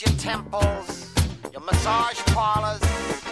your temples, your massage parlors.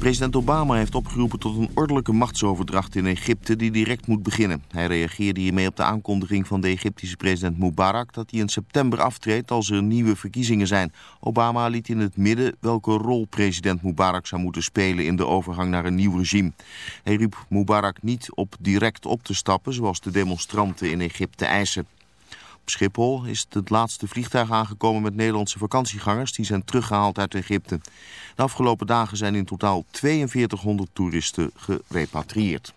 President Obama heeft opgeroepen tot een ordelijke machtsoverdracht in Egypte die direct moet beginnen. Hij reageerde hiermee op de aankondiging van de Egyptische president Mubarak dat hij in september aftreedt als er nieuwe verkiezingen zijn. Obama liet in het midden welke rol president Mubarak zou moeten spelen in de overgang naar een nieuw regime. Hij riep Mubarak niet op direct op te stappen zoals de demonstranten in Egypte eisen. Op Schiphol is het laatste vliegtuig aangekomen met Nederlandse vakantiegangers die zijn teruggehaald uit Egypte. De afgelopen dagen zijn in totaal 4200 toeristen gerepatrieerd.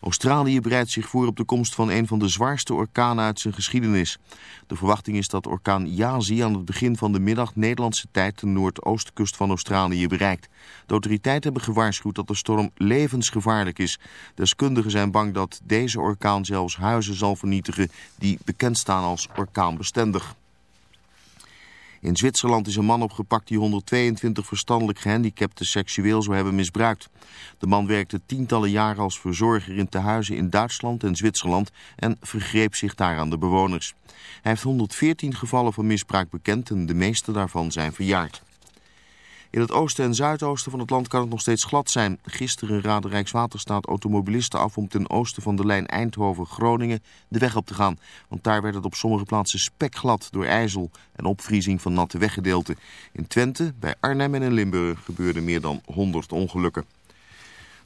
Australië bereidt zich voor op de komst van een van de zwaarste orkanen uit zijn geschiedenis. De verwachting is dat orkaan Yazi aan het begin van de middag Nederlandse tijd de noordoostkust van Australië bereikt. De autoriteiten hebben gewaarschuwd dat de storm levensgevaarlijk is. Deskundigen zijn bang dat deze orkaan zelfs huizen zal vernietigen die bekend staan als orkaanbestendig. In Zwitserland is een man opgepakt die 122 verstandelijk gehandicapten seksueel zou hebben misbruikt. De man werkte tientallen jaren als verzorger in tehuizen in Duitsland en Zwitserland en vergreep zich daar aan de bewoners. Hij heeft 114 gevallen van misbruik bekend en de meeste daarvan zijn verjaard. In het oosten en zuidoosten van het land kan het nog steeds glad zijn. Gisteren raadde Rijkswaterstaat automobilisten af om ten oosten van de lijn Eindhoven-Groningen de weg op te gaan. Want daar werd het op sommige plaatsen spekglad door ijzel en opvriezing van natte weggedeelten. In Twente, bij Arnhem en in Limburg gebeurden meer dan 100 ongelukken.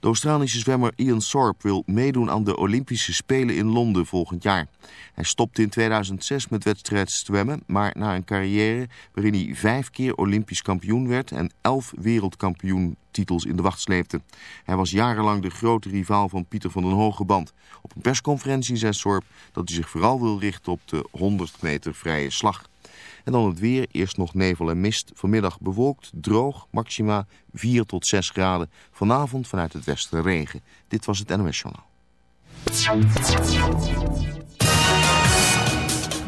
De Australische zwemmer Ian Thorpe wil meedoen aan de Olympische Spelen in Londen volgend jaar. Hij stopte in 2006 met wedstrijd zwemmen, maar na een carrière waarin hij vijf keer Olympisch kampioen werd en elf wereldkampioentitels in de wacht sleepte. Hij was jarenlang de grote rivaal van Pieter van den Hogeband. Op een persconferentie zei Thorpe dat hij zich vooral wil richten op de 100 meter vrije slag. En dan het weer, eerst nog nevel en mist. Vanmiddag bewolkt, droog, maxima 4 tot 6 graden. Vanavond vanuit het westen regen. Dit was het NOS Journaal.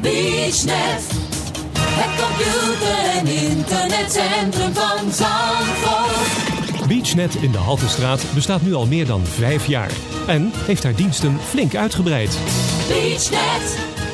BeachNet, het computer- en internetcentrum van Zandvoort. BeachNet in de Haltestraat bestaat nu al meer dan vijf jaar. En heeft haar diensten flink uitgebreid. BeachNet,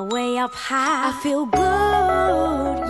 away up high. I feel good.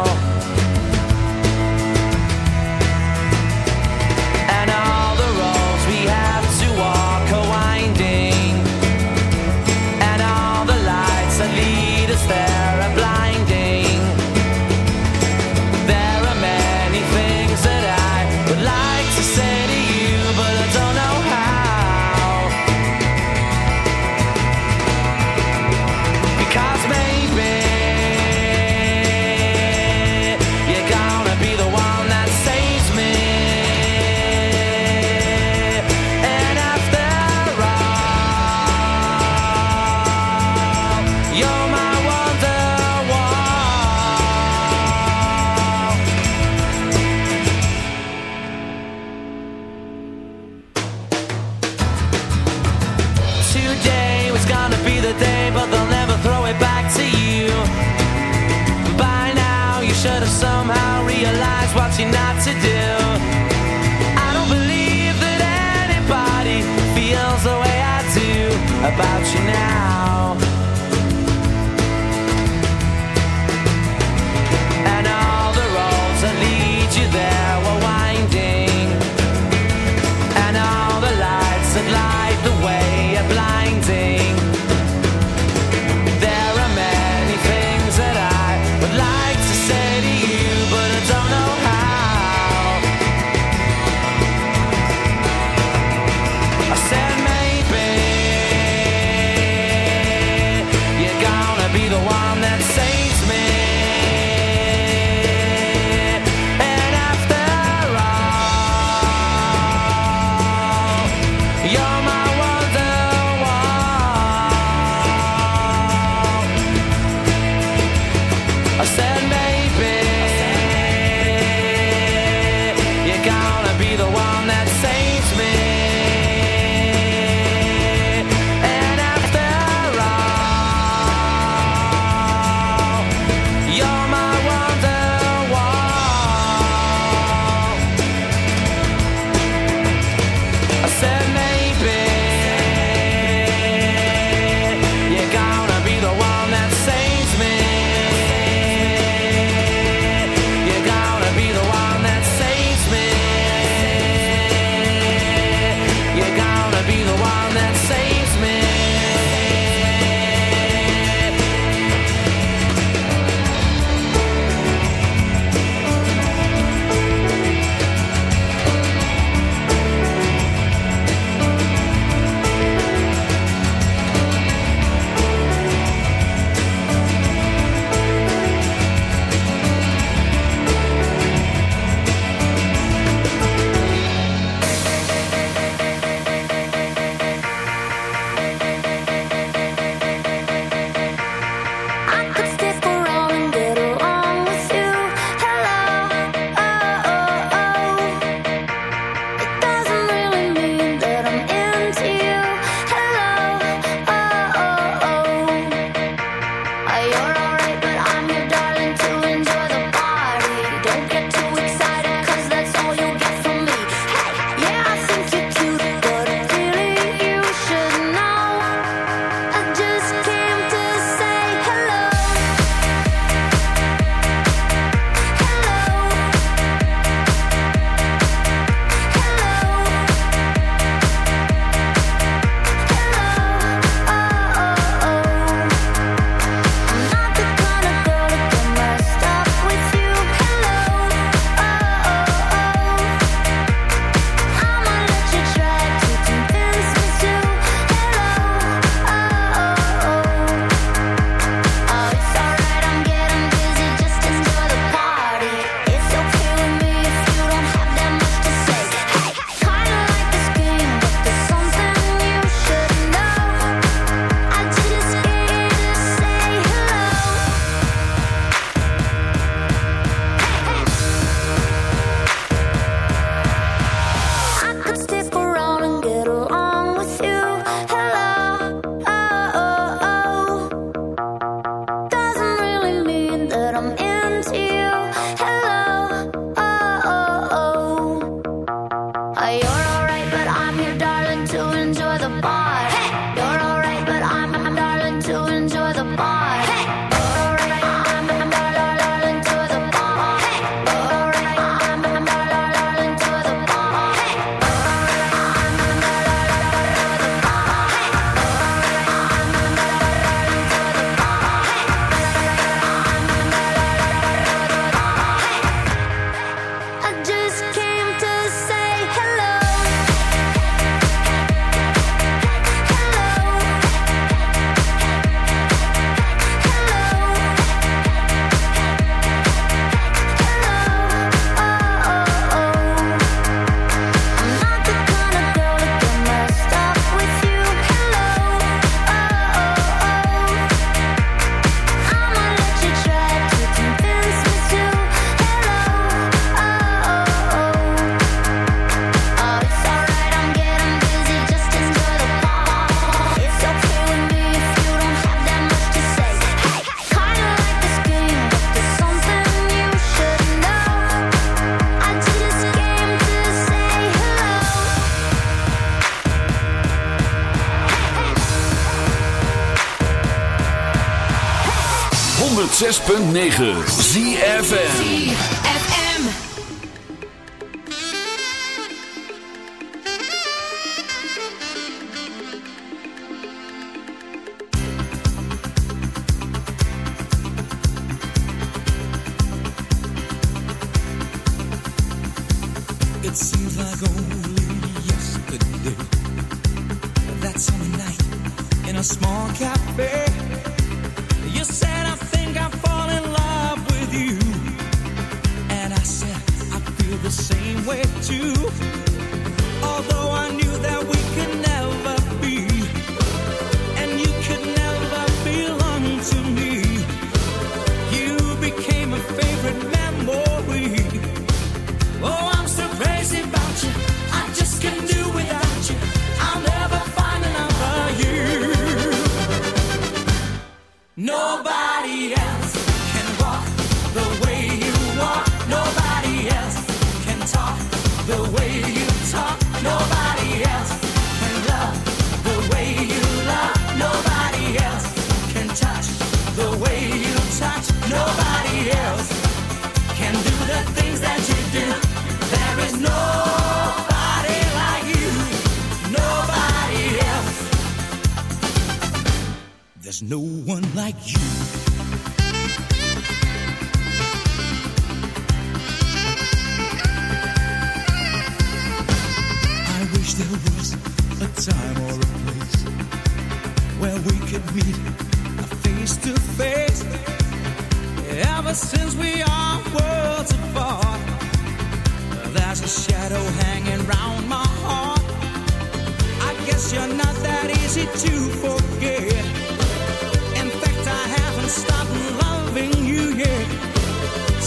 106.9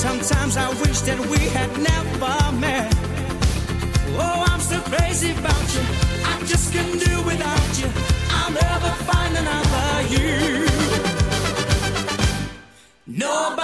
Sometimes I wish that we had never met. Oh, I'm so crazy about you. I just can't do without you. I'll never find another you. Nobody.